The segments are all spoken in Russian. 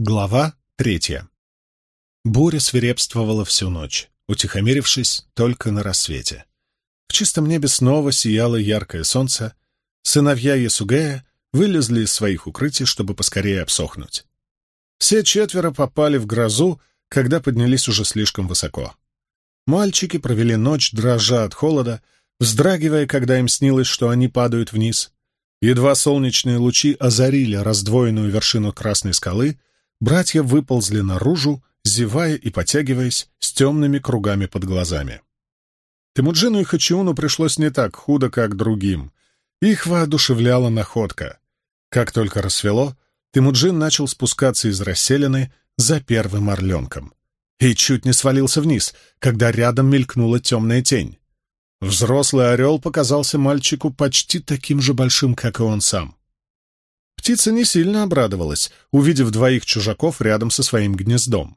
Глава третья. Буря свирепствовала всю ночь, утихомирившись только на рассвете. В чистом небе снова сияло яркое солнце. Сыновья Ясугея вылезли из своих укрытий, чтобы поскорее обсохнуть. Все четверо попали в грозу, когда поднялись уже слишком высоко. Мальчики провели ночь, дрожа от холода, вздрагивая, когда им снилось, что они падают вниз. Едва солнечные лучи озарили раздвоенную вершину Красной скалы — братья выползли наружу, зевая и потягиваясь, с темными кругами под глазами. Темуджину и Хачиуну пришлось не так худо, как другим. Их воодушевляла находка. Как только рассвело, Темуджин начал спускаться из расселины за первым орленком. И чуть не свалился вниз, когда рядом мелькнула темная тень. Взрослый орел показался мальчику почти таким же большим, как и он сам. Птица не сильно обрадовалась, увидев двоих чужаков рядом со своим гнездом.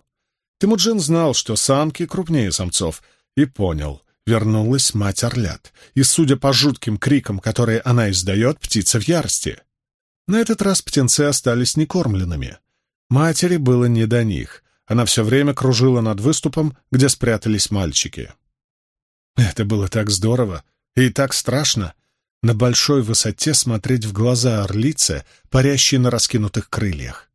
Тимуджин знал, что самки крупнее самцов, и понял — вернулась мать орлят, и, судя по жутким крикам, которые она издает, птица в ярости. На этот раз птенцы остались некормленными. Матери было не до них. Она все время кружила над выступом, где спрятались мальчики. Это было так здорово и так страшно — на большой высоте смотреть в глаза орлице, парящей на раскинутых крыльях.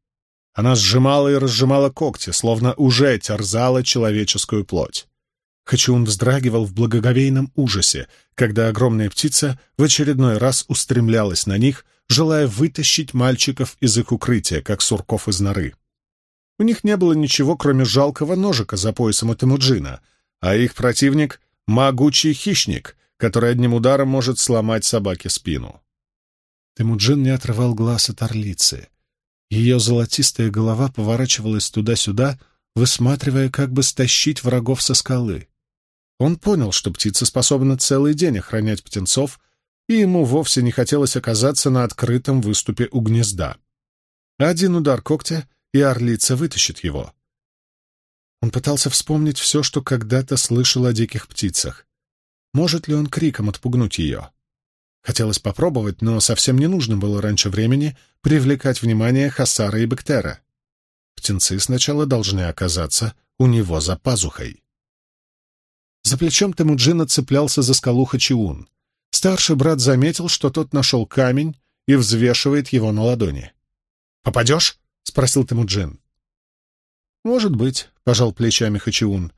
Она сжимала и разжимала когти, словно уже терзала человеческую плоть. Хачиун вздрагивал в благоговейном ужасе, когда огромная птица в очередной раз устремлялась на них, желая вытащить мальчиков из их укрытия, как сурков из норы. У них не было ничего, кроме жалкого ножика за поясом у Темуджина, а их противник — могучий хищник, который одним ударом может сломать собаке спину. Темуджин не отрывал глаз от орлицы. Ее золотистая голова поворачивалась туда-сюда, высматривая, как бы стащить врагов со скалы. Он понял, что птица способна целый день охранять птенцов, и ему вовсе не хотелось оказаться на открытом выступе у гнезда. Один удар когтя, и орлица вытащит его. Он пытался вспомнить все, что когда-то слышал о диких птицах. Может ли он криком отпугнуть ее? Хотелось попробовать, но совсем не нужно было раньше времени привлекать внимание Хасара и Бектера. Птенцы сначала должны оказаться у него за пазухой. За плечом Темуджина цеплялся за скалу Хачиун. Старший брат заметил, что тот нашел камень и взвешивает его на ладони. «Попадешь?» — спросил Темуджин. «Может быть», — пожал плечами Хачиун.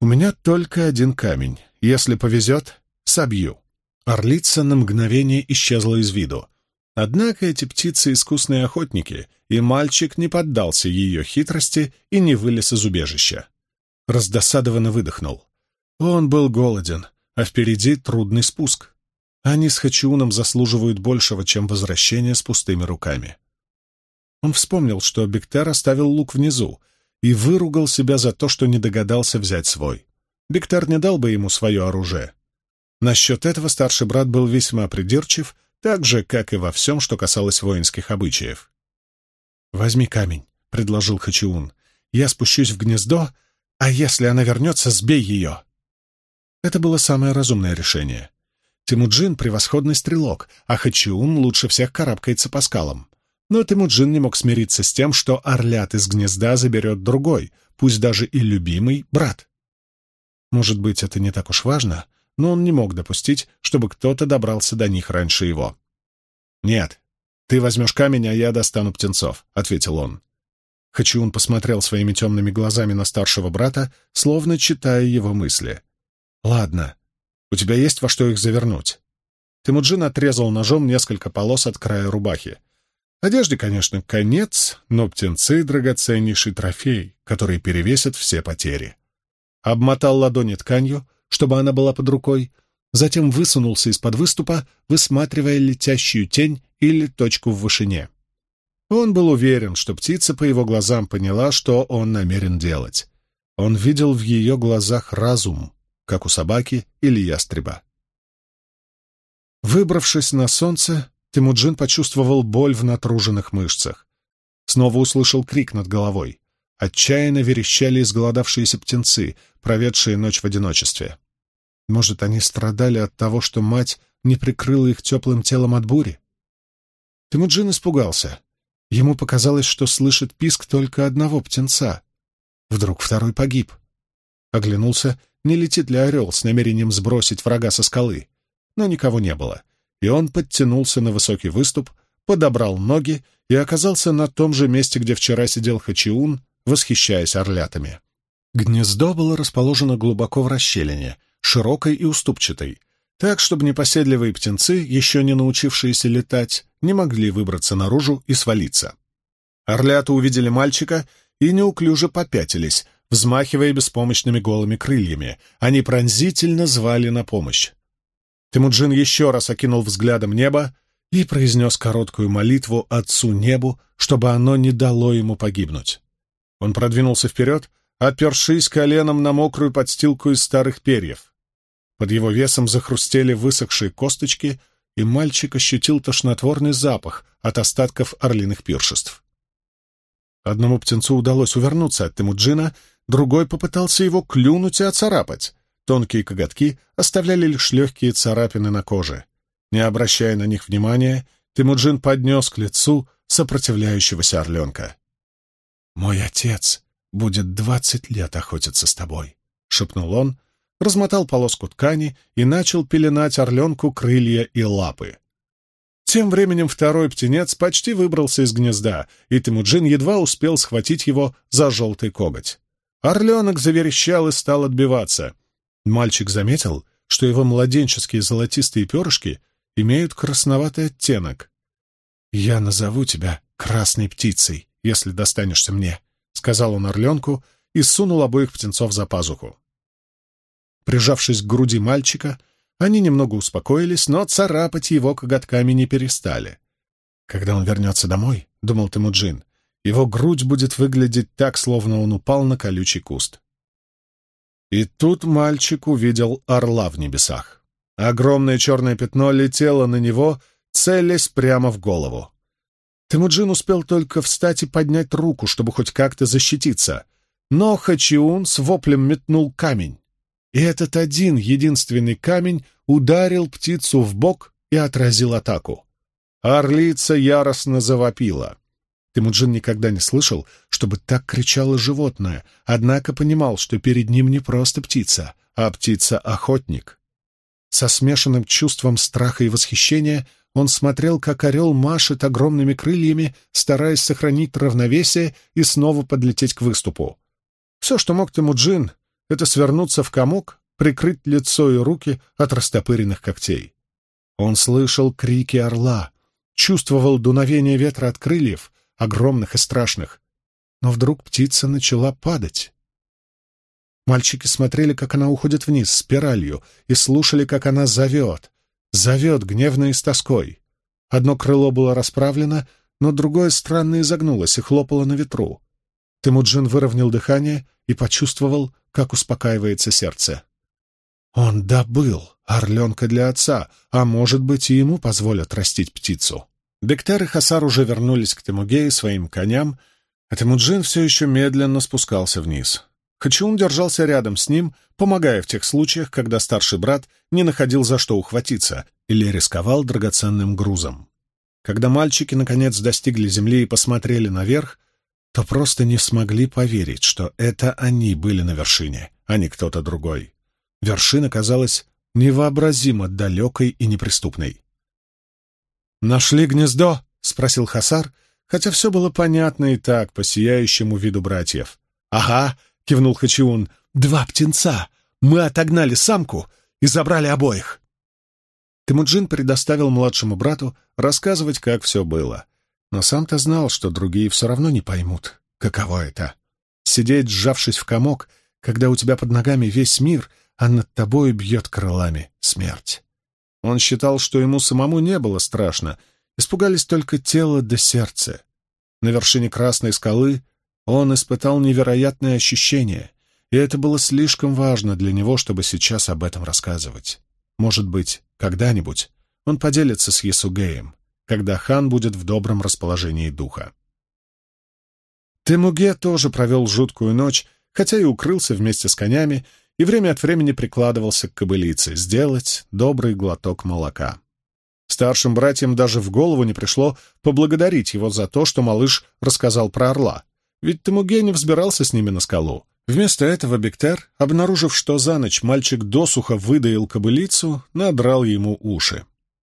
«У меня только один камень. Если повезет, собью». Орлица на мгновение исчезла из виду. Однако эти птицы — искусные охотники, и мальчик не поддался ее хитрости и не вылез из убежища. Раздосадованно выдохнул. Он был голоден, а впереди трудный спуск. Они с Хачиуном заслуживают большего, чем возвращение с пустыми руками. Он вспомнил, что Бектер оставил лук внизу, и выругал себя за то, что не догадался взять свой. Бектар не дал бы ему свое оружие. Насчет этого старший брат был весьма придирчив, так же, как и во всем, что касалось воинских обычаев. «Возьми камень», — предложил Хачиун. «Я спущусь в гнездо, а если она вернется, сбей ее». Это было самое разумное решение. Тимуджин — превосходный стрелок, а Хачиун лучше всех карабкается по скалам. Но Тимуджин не мог смириться с тем, что орлят из гнезда заберет другой, пусть даже и любимый, брат. Может быть, это не так уж важно, но он не мог допустить, чтобы кто-то добрался до них раньше его. «Нет, ты возьмешь камень, а я достану птенцов», — ответил он. Хачиун посмотрел своими темными глазами на старшего брата, словно читая его мысли. «Ладно, у тебя есть во что их завернуть?» Тимуджин отрезал ножом несколько полос от края рубахи. Одежде, конечно, конец, но птенцы — драгоценнейший трофей, который перевесит все потери. Обмотал ладони тканью, чтобы она была под рукой, затем высунулся из-под выступа, высматривая летящую тень или точку в вышине. Он был уверен, что птица по его глазам поняла, что он намерен делать. Он видел в ее глазах разум, как у собаки или ястреба. Выбравшись на солнце, Тимуджин почувствовал боль в натруженных мышцах. Снова услышал крик над головой. Отчаянно верещали изголодавшиеся птенцы, проведшие ночь в одиночестве. Может, они страдали от того, что мать не прикрыла их теплым телом от бури? Тимуджин испугался. Ему показалось, что слышит писк только одного птенца. Вдруг второй погиб. Оглянулся, не летит ли орел с намерением сбросить врага со скалы. Но никого не было, и он подтянулся на высокий выступ, подобрал ноги и оказался на том же месте, где вчера сидел Хачиун, восхищаясь орлятами. Гнездо было расположено глубоко в расщелине, широкой и уступчатой, так, чтобы непоседливые птенцы, еще не научившиеся летать, не могли выбраться наружу и свалиться. Орлята увидели мальчика и неуклюже попятились, взмахивая беспомощными голыми крыльями. Они пронзительно звали на помощь. Темуджин еще раз окинул взглядом небо и произнес короткую молитву Отцу Небу, чтобы оно не дало ему погибнуть. Он продвинулся вперед, опершись коленом на мокрую подстилку из старых перьев. Под его весом захрустели высохшие косточки, и мальчик ощутил тошнотворный запах от остатков орлиных пиршеств. Одному птенцу удалось увернуться от Темуджина, другой попытался его клюнуть и оцарапать. Тонкие коготки оставляли лишь легкие царапины на коже. Не обращая на них внимания, Темуджин поднес к лицу сопротивляющегося орленка. «Мой отец будет двадцать лет охотиться с тобой», — шепнул он, размотал полоску ткани и начал пеленать орленку крылья и лапы. Тем временем второй птенец почти выбрался из гнезда, и Темуджин едва успел схватить его за желтый коготь. Орленок заверещал и стал отбиваться. Мальчик заметил, что его младенческие золотистые перышки имеют красноватый оттенок. «Я назову тебя красной птицей, если достанешься мне», — сказал он орленку и сунул обоих птенцов за пазуху. Прижавшись к груди мальчика, они немного успокоились, но царапать его коготками не перестали. «Когда он вернется домой», — думал Темуджин, — «его грудь будет выглядеть так, словно он упал на колючий куст». И тут мальчик увидел орла в небесах. Огромное черное пятно летело на него, целясь прямо в голову. Темуджин успел только встать и поднять руку, чтобы хоть как-то защититься. Но Хачиун с воплем метнул камень и этот один единственный камень ударил птицу в бок и отразил атаку. Орлица яростно завопила. Тимуджин никогда не слышал, чтобы так кричало животное, однако понимал, что перед ним не просто птица, а птица-охотник. Со смешанным чувством страха и восхищения он смотрел, как орел машет огромными крыльями, стараясь сохранить равновесие и снова подлететь к выступу. Все, что мог Тимуджин, — это свернуться в комок, прикрыть лицо и руки от растопыренных когтей. Он слышал крики орла, чувствовал дуновение ветра от крыльев, огромных и страшных. Но вдруг птица начала падать. Мальчики смотрели, как она уходит вниз спиралью, и слушали, как она зовет. Зовет гневно и с тоской. Одно крыло было расправлено, но другое странно изогнулось и хлопало на ветру. Темуджин выровнял дыхание и почувствовал, как успокаивается сердце. Он добыл орленка для отца, а может быть, и ему позволят растить птицу. Бектар и Хасар уже вернулись к Темуге и своим коням, а Темуджин все еще медленно спускался вниз. Хачиун держался рядом с ним, помогая в тех случаях, когда старший брат не находил за что ухватиться или рисковал драгоценным грузом. Когда мальчики наконец достигли земли и посмотрели наверх, то просто не смогли поверить, что это они были на вершине, а не кто-то другой. Вершина казалась невообразимо далекой и неприступной. «Нашли гнездо?» — спросил Хасар, хотя все было понятно и так по сияющему виду братьев. «Ага», — кивнул Хачиун, — «два птенца. Мы отогнали самку и забрали обоих». Темуджин предоставил младшему брату рассказывать, как все было — но сам-то знал, что другие все равно не поймут, каково это — сидеть, сжавшись в комок, когда у тебя под ногами весь мир, а над тобой бьет крылами смерть. Он считал, что ему самому не было страшно, испугались только тело да сердце. На вершине Красной скалы он испытал невероятное ощущение, и это было слишком важно для него, чтобы сейчас об этом рассказывать. Может быть, когда-нибудь он поделится с Ясугеем когда хан будет в добром расположении духа. Темуге тоже провел жуткую ночь, хотя и укрылся вместе с конями, и время от времени прикладывался к кобылице сделать добрый глоток молока. Старшим братьям даже в голову не пришло поблагодарить его за то, что малыш рассказал про орла. Ведь Тамуге не взбирался с ними на скалу. Вместо этого Бектер, обнаружив, что за ночь мальчик досуха выдаил кобылицу, надрал ему уши.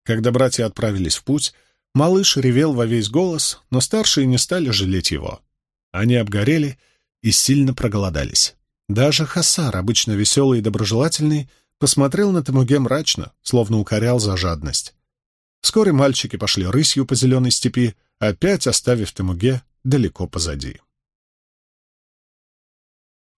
Когда братья отправились в путь, малыш ревел во весь голос, но старшие не стали жалеть его. Они обгорели и сильно проголодались. Даже Хасар, обычно веселый и доброжелательный, посмотрел на Тамуге мрачно, словно укорял за жадность. Вскоре мальчики пошли рысью по зеленой степи, опять оставив Тамуге далеко позади.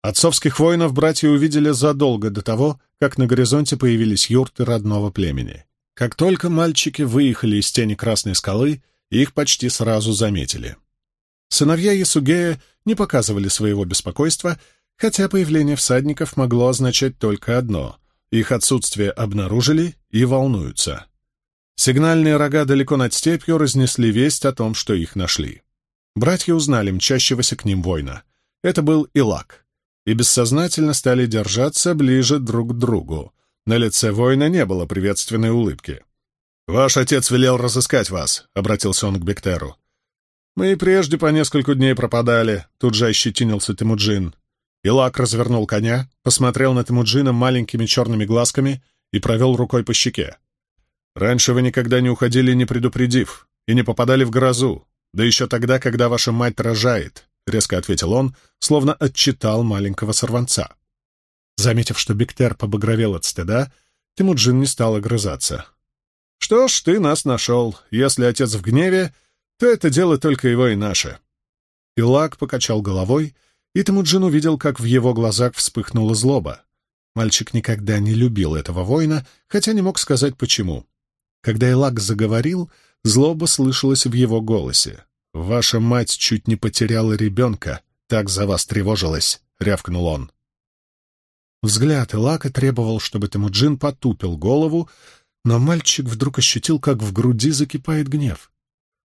Отцовских воинов братья увидели задолго до того, как на горизонте появились юрты родного племени. Как только мальчики выехали из тени Красной скалы, их почти сразу заметили. Сыновья Ясугея не показывали своего беспокойства, хотя появление всадников могло означать только одно — их отсутствие обнаружили и волнуются. Сигнальные рога далеко над степью разнесли весть о том, что их нашли. Братья узнали мчащегося к ним воина. Это был Илак и бессознательно стали держаться ближе друг к другу. На лице воина не было приветственной улыбки. «Ваш отец велел разыскать вас», — обратился он к Бектеру. «Мы и прежде по несколько дней пропадали», — тут же ощетинился Тимуджин. Илак развернул коня, посмотрел на Тимуджина маленькими черными глазками и провел рукой по щеке. «Раньше вы никогда не уходили, не предупредив, и не попадали в грозу, да еще тогда, когда ваша мать рожает. — резко ответил он, словно отчитал маленького сорванца. Заметив, что Бектер побагровел от стыда, Тимуджин не стал огрызаться. «Что ж, ты нас нашел. Если отец в гневе, то это дело только его и наше». Илак покачал головой, и Тимуджин увидел, как в его глазах вспыхнула злоба. Мальчик никогда не любил этого воина, хотя не мог сказать почему. Когда Илак заговорил, злоба слышалась в его голосе. «Ваша мать чуть не потеряла ребенка, так за вас тревожилась», — рявкнул он. Взгляд Элака требовал, чтобы Темуджин потупил голову, но мальчик вдруг ощутил, как в груди закипает гнев.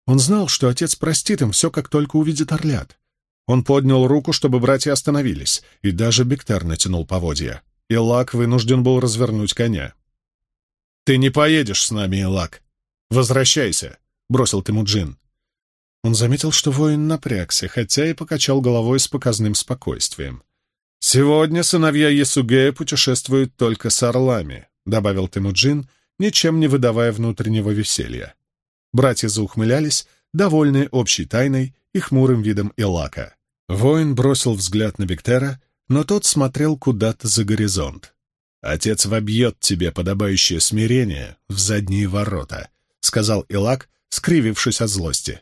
Он знал, что отец простит им все, как только увидит орлят. Он поднял руку, чтобы братья остановились, и даже Бектар натянул поводья. Илак вынужден был развернуть коня. «Ты не поедешь с нами, Илак! Возвращайся!» — бросил Темуджин. Он заметил, что воин напрягся, хотя и покачал головой с показным спокойствием. «Сегодня сыновья Ясугея путешествуют только с орлами», — добавил Темуджин, ничем не выдавая внутреннего веселья. Братья заухмылялись, довольные общей тайной и хмурым видом Илака. Воин бросил взгляд на Бектера, но тот смотрел куда-то за горизонт. «Отец вобьет тебе подобающее смирение в задние ворота», — сказал Илак, скривившись от злости.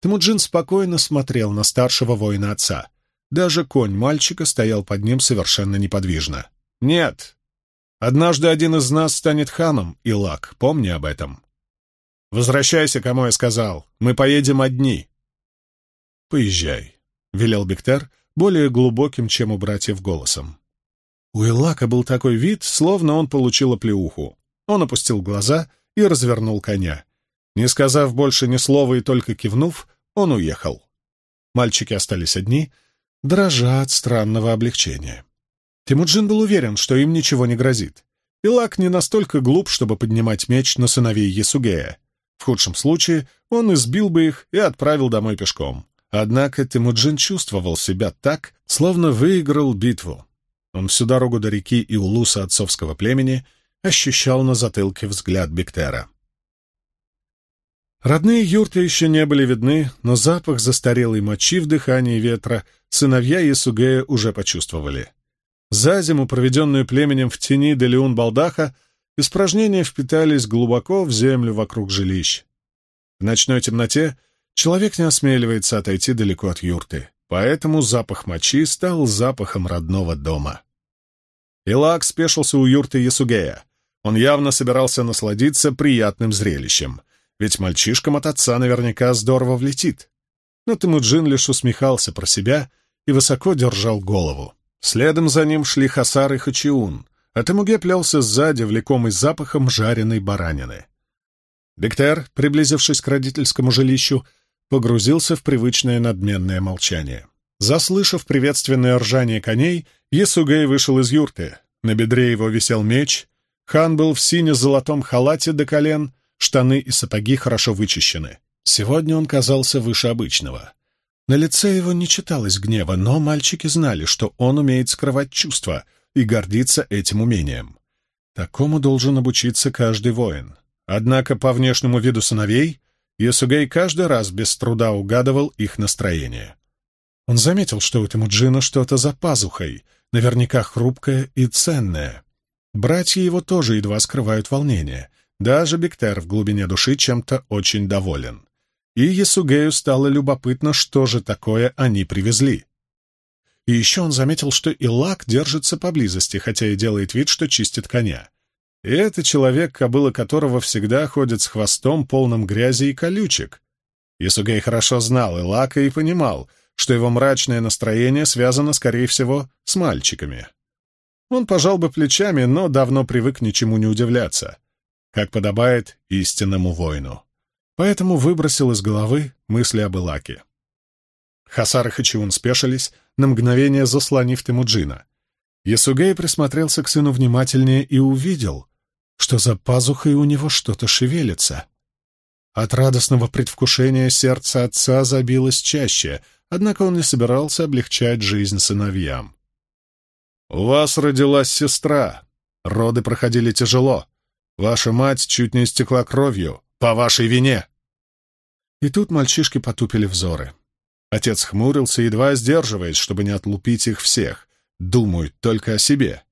Темуджин спокойно смотрел на старшего воина отца. Даже конь мальчика стоял под ним совершенно неподвижно. «Нет! Однажды один из нас станет ханом, Илак, помни об этом. Возвращайся, кому я сказал. Мы поедем одни». «Поезжай», — велел Бектер, более глубоким, чем у братьев голосом. У Илака был такой вид, словно он получил оплеуху. Он опустил глаза и развернул коня. Не сказав больше ни слова и только кивнув, он уехал. Мальчики остались одни, дрожа от странного облегчения. Тимуджин был уверен, что им ничего не грозит. Илак не настолько глуп, чтобы поднимать меч на сыновей Ясугея. В худшем случае он избил бы их и отправил домой пешком. Однако Тимуджин чувствовал себя так, словно выиграл битву. Он всю дорогу до реки и улуса отцовского племени ощущал на затылке взгляд Бектера. Родные юрты еще не были видны, но запах застарелой мочи в дыхании ветра сыновья Ясугея уже почувствовали. За зиму, проведенную племенем в тени Делиун-Балдаха, испражнения впитались глубоко в землю вокруг жилищ. В ночной темноте человек не осмеливается отойти далеко от юрты, поэтому запах мочи стал запахом родного дома. Илак спешился у юрты Ясугея. Он явно собирался насладиться приятным зрелищем — ведь мальчишкам от отца наверняка здорово влетит. Но Тимуджин лишь усмехался про себя и высоко держал голову. Следом за ним шли Хасар и Хачиун, а Тамуге плелся сзади, влекомый запахом жареной баранины. Бектер, приблизившись к родительскому жилищу, погрузился в привычное надменное молчание. Заслышав приветственное ржание коней, Есугей вышел из юрты. На бедре его висел меч, хан был в сине-золотом халате до колен, штаны и сапоги хорошо вычищены. Сегодня он казался выше обычного. На лице его не читалось гнева, но мальчики знали, что он умеет скрывать чувства и гордится этим умением. Такому должен обучиться каждый воин. Однако по внешнему виду сыновей Ясугей каждый раз без труда угадывал их настроение. Он заметил, что у Тимуджина что-то за пазухой, наверняка хрупкое и ценное. Братья его тоже едва скрывают волнение. Даже Бектер в глубине души чем-то очень доволен. И Ясугею стало любопытно, что же такое они привезли. И еще он заметил, что Илак держится поблизости, хотя и делает вид, что чистит коня. И это человек, кобыла которого всегда ходит с хвостом, полным грязи и колючек. Ясугей хорошо знал Илака и понимал, что его мрачное настроение связано, скорее всего, с мальчиками. Он пожал бы плечами, но давно привык ничему не удивляться, как подобает истинному воину. Поэтому выбросил из головы мысли об Илаке. Хасар и Хачиун спешились, на мгновение заслонив Темуджина. Ясугей присмотрелся к сыну внимательнее и увидел, что за пазухой у него что-то шевелится. От радостного предвкушения сердце отца забилось чаще — Однако он не собирался облегчать жизнь сыновьям. «У вас родилась сестра. Роды проходили тяжело. Ваша мать чуть не истекла кровью. По вашей вине!» И тут мальчишки потупили взоры. Отец хмурился, едва сдерживаясь, чтобы не отлупить их всех. Думают только о себе.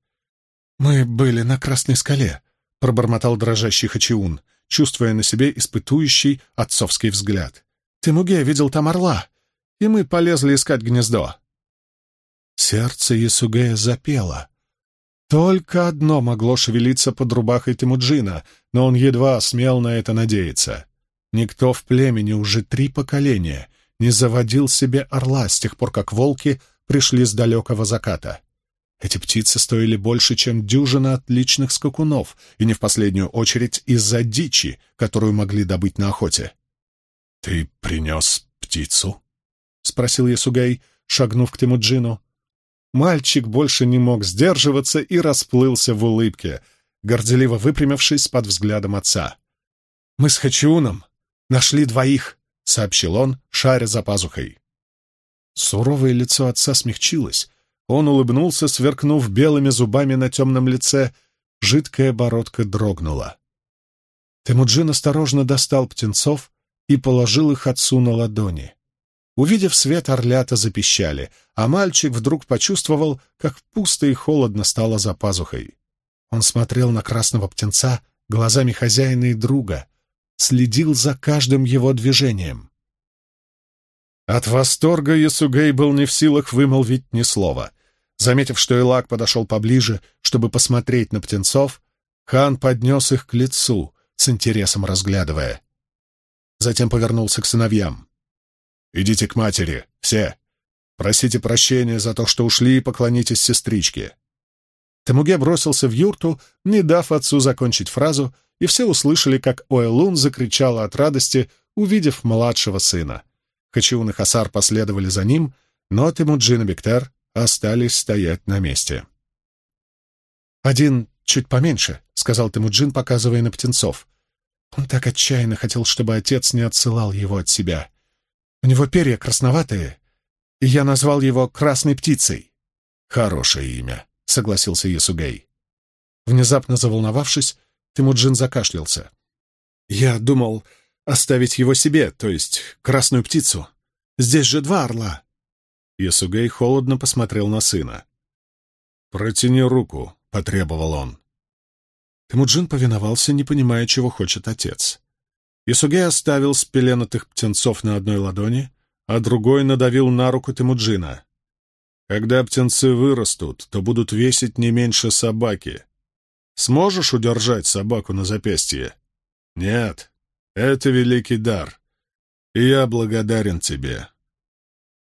«Мы были на Красной скале», — пробормотал дрожащий Хачиун, чувствуя на себе испытующий отцовский взгляд. «Темуге видел там орла и мы полезли искать гнездо. Сердце Ясугея запело. Только одно могло шевелиться под рубахой Тимуджина, но он едва смел на это надеяться. Никто в племени уже три поколения не заводил себе орла с тех пор, как волки пришли с далекого заката. Эти птицы стоили больше, чем дюжина отличных скакунов, и не в последнюю очередь из-за дичи, которую могли добыть на охоте. «Ты принес птицу?» — спросил Ясугай, шагнув к Тимуджину. Мальчик больше не мог сдерживаться и расплылся в улыбке, горделиво выпрямившись под взглядом отца. «Мы с Хачиуном нашли двоих», — сообщил он, шаря за пазухой. Суровое лицо отца смягчилось. Он улыбнулся, сверкнув белыми зубами на темном лице. Жидкая бородка дрогнула. Темуджин осторожно достал птенцов и положил их отцу на ладони. Увидев свет, орлята запищали, а мальчик вдруг почувствовал, как пусто и холодно стало за пазухой. Он смотрел на красного птенца глазами хозяина и друга, следил за каждым его движением. От восторга Ясугей был не в силах вымолвить ни слова. Заметив, что Илак подошел поближе, чтобы посмотреть на птенцов, хан поднес их к лицу, с интересом разглядывая. Затем повернулся к сыновьям. Идите к матери, все. Просите прощения за то, что ушли, и поклонитесь сестричке». Тамуге бросился в юрту, не дав отцу закончить фразу, и все услышали, как Оэлун закричала от радости, увидев младшего сына. Хачиун и Хасар последовали за ним, но Темуджин и Бектер остались стоять на месте. «Один чуть поменьше», — сказал Темуджин, показывая на птенцов. Он так отчаянно хотел, чтобы отец не отсылал его от себя. У него перья красноватые, и я назвал его «красной птицей». «Хорошее имя», — согласился Ясугей. Внезапно заволновавшись, Тимуджин закашлялся. «Я думал оставить его себе, то есть красную птицу. Здесь же два орла». Ясугей холодно посмотрел на сына. «Протяни руку», — потребовал он. Тимуджин повиновался, не понимая, чего хочет отец. Исугей оставил спеленатых птенцов на одной ладони, а другой надавил на руку Тимуджина. «Когда птенцы вырастут, то будут весить не меньше собаки. Сможешь удержать собаку на запястье?» «Нет, это великий дар, и я благодарен тебе.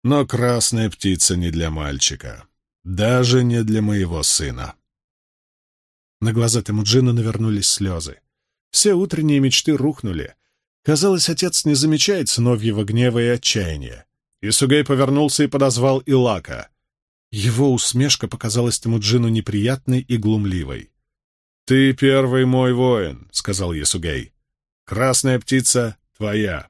Но красная птица не для мальчика, даже не для моего сына». На глаза Тимуджина навернулись слезы. Все утренние мечты рухнули, Казалось, отец не замечает сыновьего гнева и отчаяния. Исугей повернулся и подозвал Илака. Его усмешка показалась Темуджину неприятной и глумливой. «Ты первый мой воин», — сказал Ясугей. Красная птица твоя.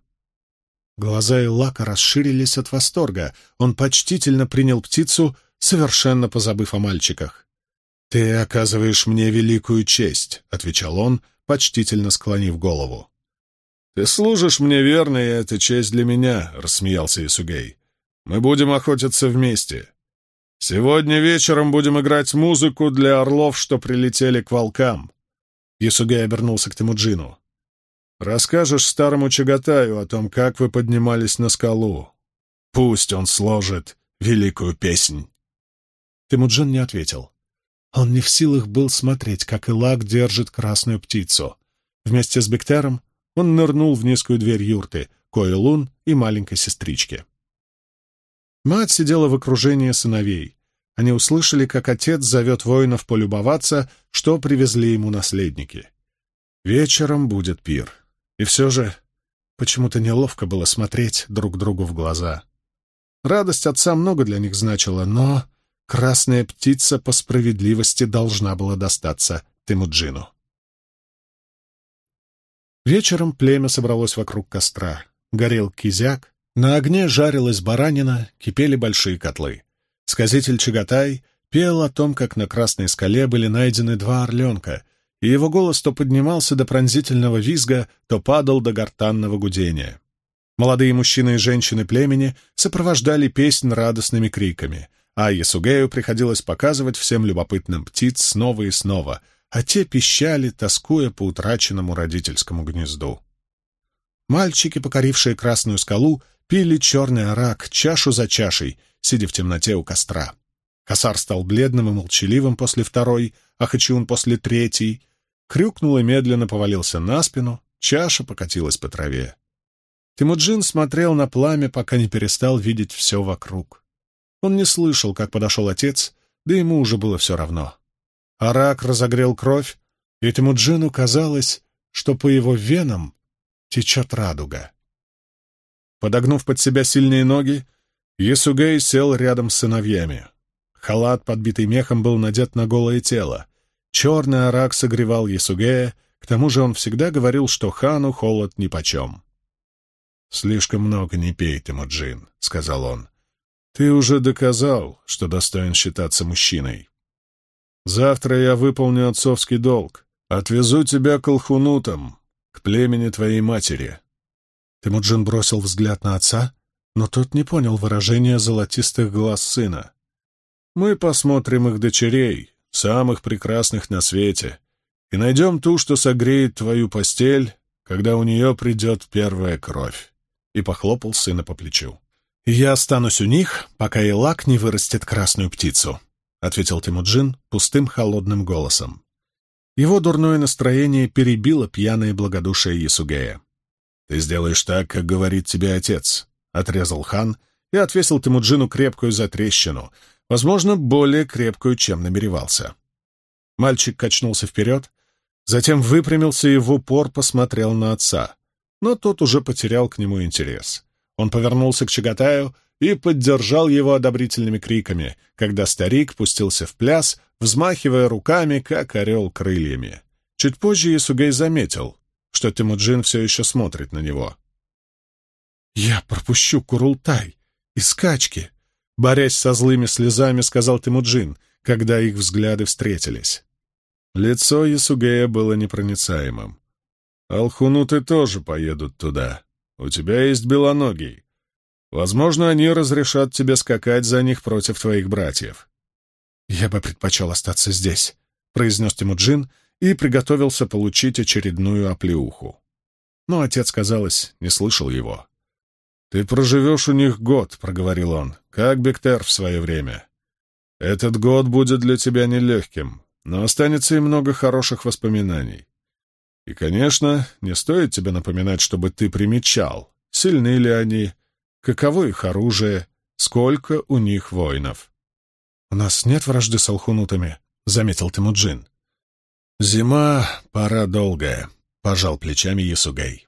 Глаза Илака расширились от восторга. Он почтительно принял птицу, совершенно позабыв о мальчиках. «Ты оказываешь мне великую честь», — отвечал он, почтительно склонив голову. «Ты служишь мне верно, и это честь для меня», — рассмеялся Исугей. «Мы будем охотиться вместе. Сегодня вечером будем играть музыку для орлов, что прилетели к волкам». Исугей обернулся к Тимуджину. Расскажешь старому Чагатаю о том, как вы поднимались на скалу. Пусть он сложит великую песнь. Темуджин не ответил. Он не в силах был смотреть, как Илак держит красную птицу. Вместе с Бектером он нырнул в низкую дверь юрты, Койлун и маленькой сестрички. Мать сидела в окружении сыновей. Они услышали, как отец зовет воинов полюбоваться, что привезли ему наследники. Вечером будет пир. И все же почему-то неловко было смотреть друг другу в глаза. Радость отца много для них значила, но красная птица по справедливости должна была достаться Темуджину. Вечером племя собралось вокруг костра. Горел кизяк, на огне жарилась баранина, кипели большие котлы. Сказитель Чагатай пел о том, как на Красной скале были найдены два орленка, и его голос то поднимался до пронзительного визга, то падал до гортанного гудения. Молодые мужчины и женщины племени сопровождали песнь радостными криками, а Ясугею приходилось показывать всем любопытным птиц снова и снова, а те пищали, тоскуя по утраченному родительскому гнезду. Мальчики, покорившие Красную скалу, пили черный арак, чашу за чашей, сидя в темноте у костра. Косар стал бледным и молчаливым после второй, а Хачиун после третьей, хрюкнул и медленно повалился на спину, чаша покатилась по траве. Тимуджин смотрел на пламя, пока не перестал видеть все вокруг. Он не слышал, как подошел отец, да ему уже было все равно. Арак разогрел кровь, и Тимуджину казалось, что по его венам течет радуга. Подогнув под себя сильные ноги, Ясугей сел рядом с сыновьями. Халат, подбитый мехом, был надет на голое тело. Черный арак согревал Ясугея, к тому же он всегда говорил, что хану холод нипочем. «Слишком много не пей, Тимуджин», — сказал он. «Ты уже доказал, что достоин считаться мужчиной. Завтра я выполню отцовский долг. Отвезу тебя к Алхунутам, к племени твоей матери». Тимуджин бросил взгляд на отца, но тот не понял выражения золотистых глаз сына. «Мы посмотрим их дочерей, самых прекрасных на свете, и найдем ту, что согреет твою постель, когда у нее придет первая кровь», и похлопал сына по плечу. «Я останусь у них, пока Илак не вырастет красную птицу», — ответил Тимуджин пустым холодным голосом. Его дурное настроение перебило пьяное благодушие Ясугея. «Ты сделаешь так, как говорит тебе отец», — отрезал хан и отвесил Тимуджину крепкую затрещину, возможно, более крепкую, чем намеревался. Мальчик качнулся вперед, затем выпрямился и в упор посмотрел на отца, но тот уже потерял к нему интерес. Он повернулся к Чагатаю и поддержал его одобрительными криками, когда старик пустился в пляс, взмахивая руками, как орел крыльями. Чуть позже Исугей заметил, что Тимуджин все еще смотрит на него. «Я пропущу Курултай и скачки», борясь со злыми слезами, сказал Тимуджин, когда их взгляды встретились. Лицо Ясугея было непроницаемым. «Алхунуты тоже поедут туда. У тебя есть белоногий. Возможно, они разрешат тебе скакать за них против твоих братьев». «Я бы предпочел остаться здесь», — произнес Тимуджин и приготовился получить очередную оплеуху. Но отец, казалось, не слышал его. «Ты проживешь у них год», — проговорил он, — «как Бектер в свое время. Этот год будет для тебя нелегким, но останется и много хороших воспоминаний. И, конечно, не стоит тебе напоминать, чтобы ты примечал, сильны ли они, каково их оружие, сколько у них воинов». «У нас нет вражды с алхунутами», — заметил Тимуджин. «Зима — пора долгая», — пожал плечами Ясугей.